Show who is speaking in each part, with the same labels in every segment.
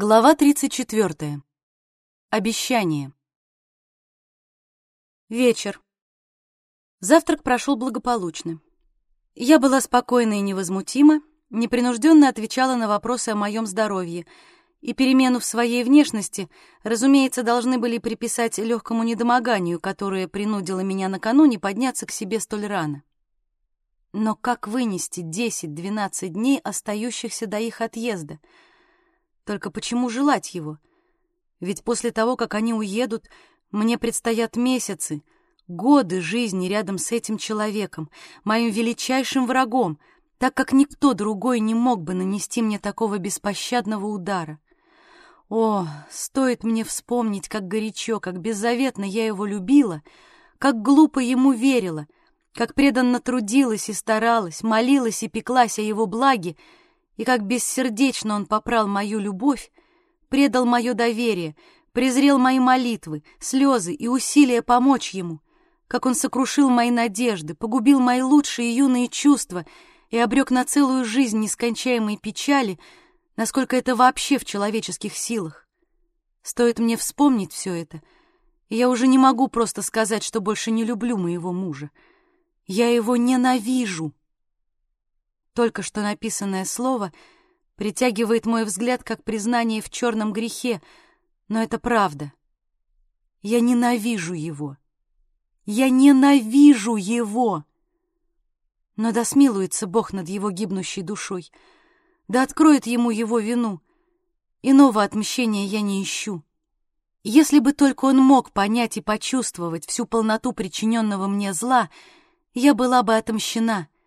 Speaker 1: Глава 34. Обещание. Вечер. Завтрак прошел благополучно. Я была спокойна и невозмутима, непринужденно отвечала на вопросы о моем здоровье, и перемену в своей внешности, разумеется, должны были приписать легкому недомоганию, которое принудило меня накануне подняться к себе столь рано. Но как вынести 10-12 дней, остающихся до их отъезда — только почему желать его? Ведь после того, как они уедут, мне предстоят месяцы, годы жизни рядом с этим человеком, моим величайшим врагом, так как никто другой не мог бы нанести мне такого беспощадного удара. О, стоит мне вспомнить, как горячо, как беззаветно я его любила, как глупо ему верила, как преданно трудилась и старалась, молилась и пеклась о его благе, и как бессердечно он попрал мою любовь, предал мое доверие, презрел мои молитвы, слезы и усилия помочь ему, как он сокрушил мои надежды, погубил мои лучшие юные чувства и обрек на целую жизнь нескончаемой печали, насколько это вообще в человеческих силах. Стоит мне вспомнить все это, и я уже не могу просто сказать, что больше не люблю моего мужа. Я его ненавижу. Только что написанное слово притягивает мой взгляд как признание в черном грехе, но это правда. Я ненавижу его. Я ненавижу его. Но да смилуется Бог над его гибнущей душой, да откроет ему его вину. Иного отмщения я не ищу. Если бы только он мог понять и почувствовать всю полноту причиненного мне зла, я была бы отомщена —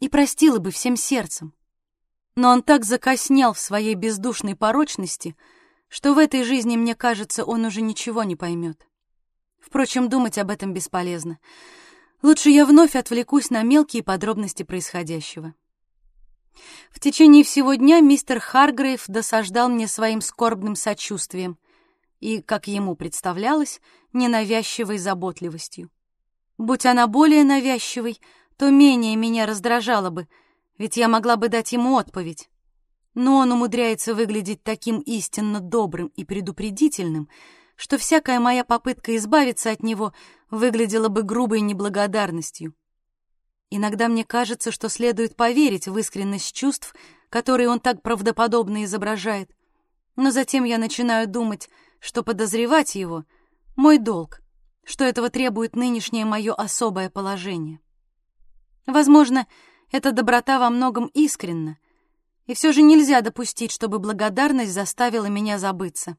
Speaker 1: и простила бы всем сердцем. Но он так закоснел в своей бездушной порочности, что в этой жизни, мне кажется, он уже ничего не поймет. Впрочем, думать об этом бесполезно. Лучше я вновь отвлекусь на мелкие подробности происходящего. В течение всего дня мистер Харгрейв досаждал мне своим скорбным сочувствием и, как ему представлялось, ненавязчивой заботливостью. Будь она более навязчивой, то менее меня раздражало бы, ведь я могла бы дать ему отповедь. Но он умудряется выглядеть таким истинно добрым и предупредительным, что всякая моя попытка избавиться от него выглядела бы грубой неблагодарностью. Иногда мне кажется, что следует поверить в искренность чувств, которые он так правдоподобно изображает. Но затем я начинаю думать, что подозревать его — мой долг, что этого требует нынешнее мое особое положение. Возможно, эта доброта во многом искренна, и все же нельзя допустить, чтобы благодарность заставила меня забыться.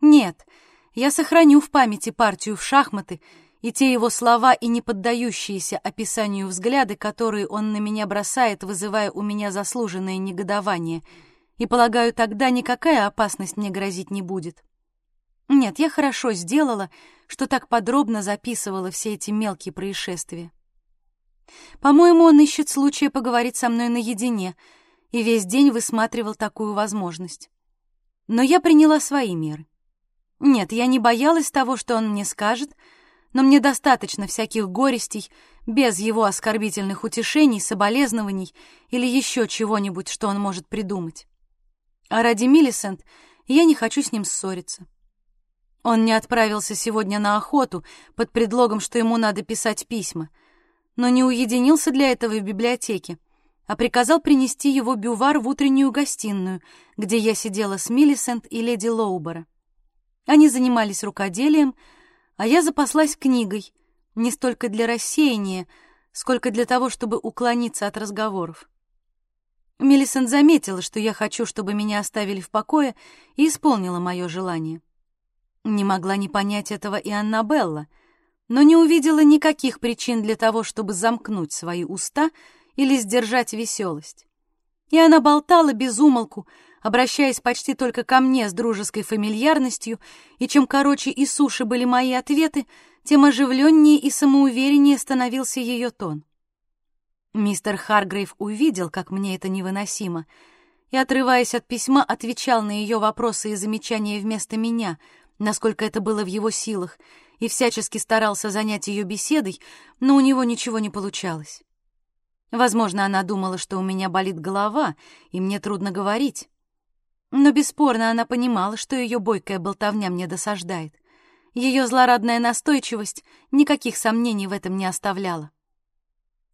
Speaker 1: Нет, я сохраню в памяти партию в шахматы и те его слова и не поддающиеся описанию взгляды, которые он на меня бросает, вызывая у меня заслуженное негодование, и, полагаю, тогда никакая опасность мне грозить не будет. Нет, я хорошо сделала, что так подробно записывала все эти мелкие происшествия. По-моему, он ищет случая поговорить со мной наедине и весь день высматривал такую возможность. Но я приняла свои меры. Нет, я не боялась того, что он мне скажет, но мне достаточно всяких горестей, без его оскорбительных утешений, соболезнований или еще чего-нибудь, что он может придумать. А ради Миллисент я не хочу с ним ссориться. Он не отправился сегодня на охоту под предлогом, что ему надо писать письма — но не уединился для этого в библиотеке, а приказал принести его бювар в утреннюю гостиную, где я сидела с Миллисент и леди Лоубера. Они занимались рукоделием, а я запаслась книгой, не столько для рассеяния, сколько для того, чтобы уклониться от разговоров. Миллисент заметила, что я хочу, чтобы меня оставили в покое, и исполнила мое желание. Не могла не понять этого и Аннабелла — но не увидела никаких причин для того, чтобы замкнуть свои уста или сдержать веселость. И она болтала без умолку, обращаясь почти только ко мне с дружеской фамильярностью, и чем короче и суше были мои ответы, тем оживленнее и самоувереннее становился ее тон. Мистер Харгрейв увидел, как мне это невыносимо, и, отрываясь от письма, отвечал на ее вопросы и замечания вместо меня, насколько это было в его силах, и всячески старался занять ее беседой, но у него ничего не получалось. Возможно, она думала, что у меня болит голова, и мне трудно говорить. Но бесспорно она понимала, что ее бойкая болтовня мне досаждает. Ее злорадная настойчивость никаких сомнений в этом не оставляла.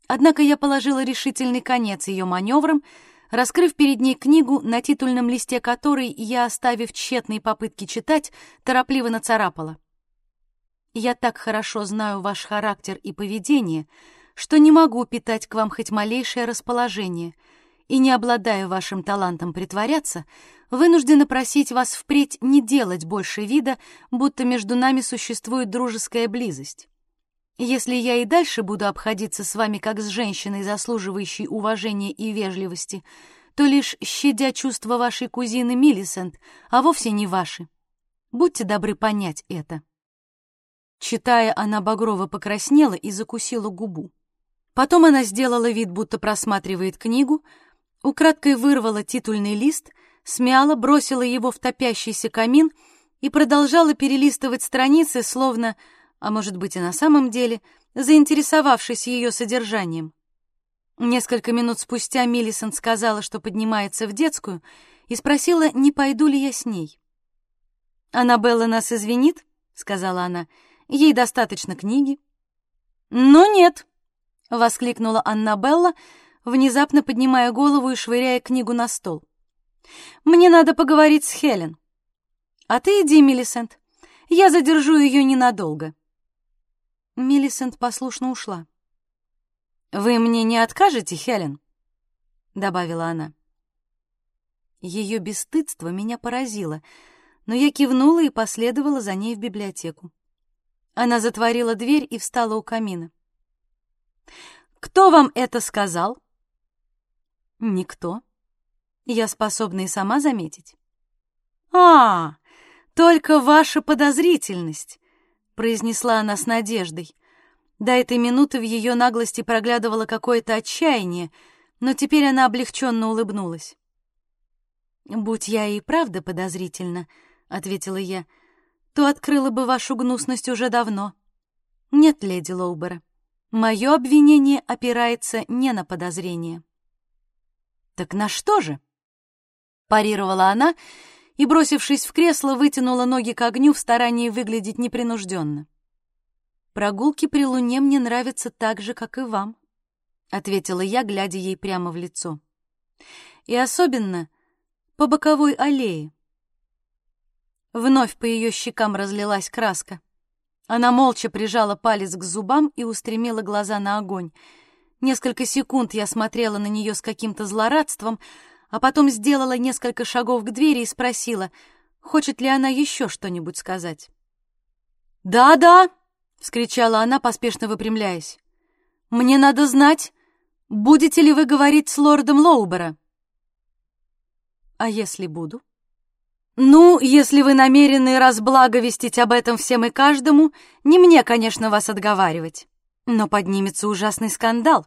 Speaker 1: Однако я положила решительный конец ее маневрам, раскрыв перед ней книгу, на титульном листе которой я, оставив тщетные попытки читать, торопливо нацарапала. «Я так хорошо знаю ваш характер и поведение, что не могу питать к вам хоть малейшее расположение, и, не обладая вашим талантом притворяться, вынуждена просить вас впредь не делать больше вида, будто между нами существует дружеская близость». Если я и дальше буду обходиться с вами как с женщиной, заслуживающей уважения и вежливости, то лишь щадя чувства вашей кузины Миллисент, а вовсе не ваши. Будьте добры понять это». Читая, она багрово покраснела и закусила губу. Потом она сделала вид, будто просматривает книгу, украдкой вырвала титульный лист, смяла, бросила его в топящийся камин и продолжала перелистывать страницы, словно а может быть и на самом деле, заинтересовавшись ее содержанием. Несколько минут спустя Миллисон сказала, что поднимается в детскую, и спросила, не пойду ли я с ней. «Аннабелла нас извинит», — сказала она, — «ей достаточно книги». «Но нет», — воскликнула Аннабелла, внезапно поднимая голову и швыряя книгу на стол. «Мне надо поговорить с Хелен». «А ты иди, Миллисент, я задержу ее ненадолго». Миллисент послушно ушла. «Вы мне не откажете, Хелен?» — добавила она. Ее бесстыдство меня поразило, но я кивнула и последовала за ней в библиотеку. Она затворила дверь и встала у камина. «Кто вам это сказал?» «Никто. Я способна и сама заметить». «А, только ваша подозрительность произнесла она с надеждой. До этой минуты в ее наглости проглядывало какое-то отчаяние, но теперь она облегченно улыбнулась. «Будь я и правда подозрительна», — ответила я, — «то открыла бы вашу гнусность уже давно». «Нет, леди Лоубера, мое обвинение опирается не на подозрение». «Так на что же?» — парировала она, — и, бросившись в кресло, вытянула ноги к огню в старании выглядеть непринужденно. «Прогулки при луне мне нравятся так же, как и вам», — ответила я, глядя ей прямо в лицо. «И особенно по боковой аллее». Вновь по ее щекам разлилась краска. Она молча прижала палец к зубам и устремила глаза на огонь. Несколько секунд я смотрела на нее с каким-то злорадством, а потом сделала несколько шагов к двери и спросила, хочет ли она еще что-нибудь сказать. «Да-да!» — вскричала она, поспешно выпрямляясь. «Мне надо знать, будете ли вы говорить с лордом Лоубера?» «А если буду?» «Ну, если вы намерены разблаговестить об этом всем и каждому, не мне, конечно, вас отговаривать. Но поднимется ужасный скандал.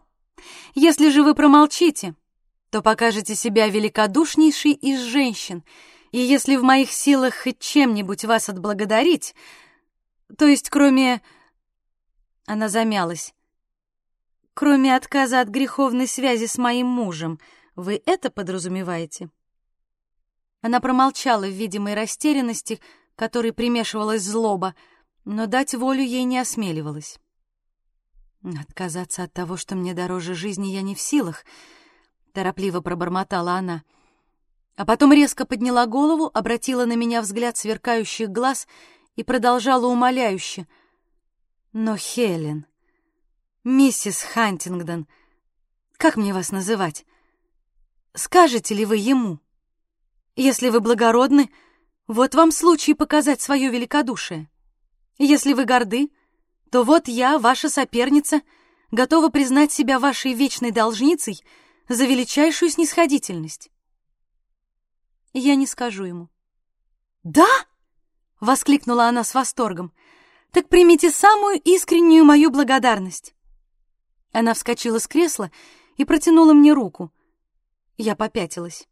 Speaker 1: Если же вы промолчите, то покажете себя великодушнейшей из женщин, и если в моих силах хоть чем-нибудь вас отблагодарить, то есть кроме...» Она замялась. «Кроме отказа от греховной связи с моим мужем, вы это подразумеваете?» Она промолчала в видимой растерянности, которой примешивалась злоба, но дать волю ей не осмеливалась. «Отказаться от того, что мне дороже жизни, я не в силах», — торопливо пробормотала она. А потом резко подняла голову, обратила на меня взгляд сверкающих глаз и продолжала умоляюще. «Но, Хелен, миссис Хантингдон, как мне вас называть? Скажете ли вы ему? Если вы благородны, вот вам случай показать свое великодушие. Если вы горды, то вот я, ваша соперница, готова признать себя вашей вечной должницей — за величайшую снисходительность. Я не скажу ему. «Да?» — воскликнула она с восторгом. «Так примите самую искреннюю мою благодарность». Она вскочила с кресла и протянула мне руку. Я попятилась.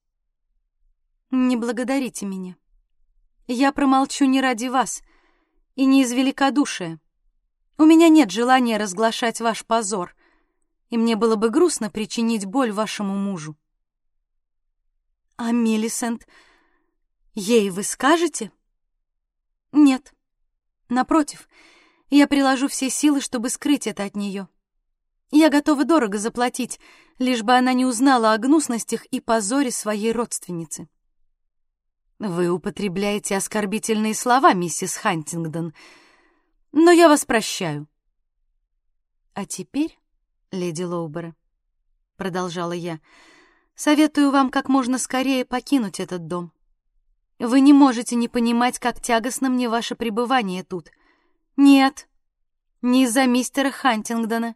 Speaker 1: «Не благодарите меня. Я промолчу не ради вас и не из великодушия. У меня нет желания разглашать ваш позор и мне было бы грустно причинить боль вашему мужу. А Миллисент, Ей вы скажете? Нет. Напротив, я приложу все силы, чтобы скрыть это от нее. Я готова дорого заплатить, лишь бы она не узнала о гнусностях и позоре своей родственницы. Вы употребляете оскорбительные слова, миссис Хантингдон, но я вас прощаю. А теперь, леди Лоубера, продолжала я, советую вам как можно скорее покинуть этот дом. Вы не можете не понимать, как тягостно мне ваше пребывание тут. Нет, не из-за мистера Хантингдона.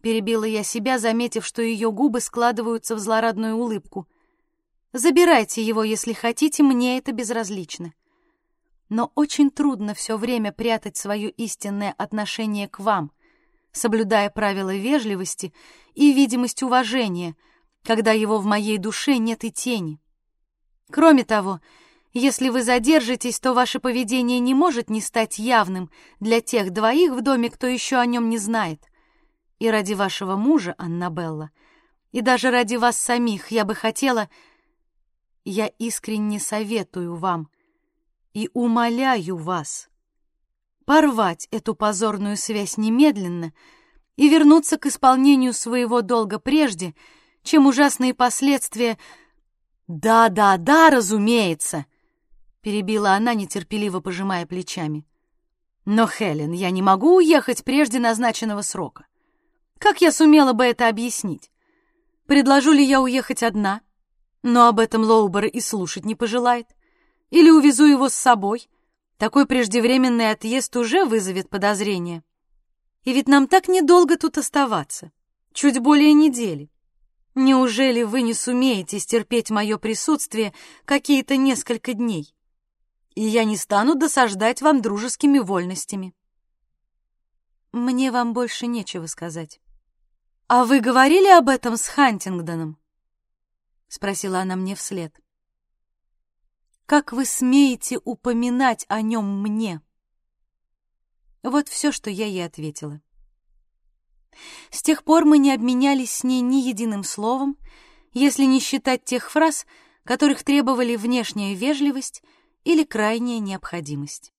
Speaker 1: Перебила я себя, заметив, что ее губы складываются в злорадную улыбку. Забирайте его, если хотите, мне это безразлично. Но очень трудно все время прятать свое истинное отношение к вам, соблюдая правила вежливости и видимость уважения, когда его в моей душе нет и тени. Кроме того, если вы задержитесь, то ваше поведение не может не стать явным для тех двоих в доме, кто еще о нем не знает. И ради вашего мужа, Аннабелла, и даже ради вас самих я бы хотела... Я искренне советую вам и умоляю вас порвать эту позорную связь немедленно и вернуться к исполнению своего долга прежде, чем ужасные последствия... «Да, да, да, разумеется!» — перебила она, нетерпеливо пожимая плечами. «Но, Хелен, я не могу уехать прежде назначенного срока. Как я сумела бы это объяснить? Предложу ли я уехать одна? Но об этом Лоубер и слушать не пожелает. Или увезу его с собой. Такой преждевременный отъезд уже вызовет подозрение. И ведь нам так недолго тут оставаться. Чуть более недели. Неужели вы не сумеете стерпеть мое присутствие какие-то несколько дней? И я не стану досаждать вам дружескими вольностями. Мне вам больше нечего сказать. «А вы говорили об этом с Хантингдоном?» — спросила она мне вслед. «Как вы смеете упоминать о нем мне?» Вот все, что я ей ответила. С тех пор мы не обменялись с ней ни единым словом, если не считать тех фраз, которых требовали внешняя вежливость или крайняя необходимость.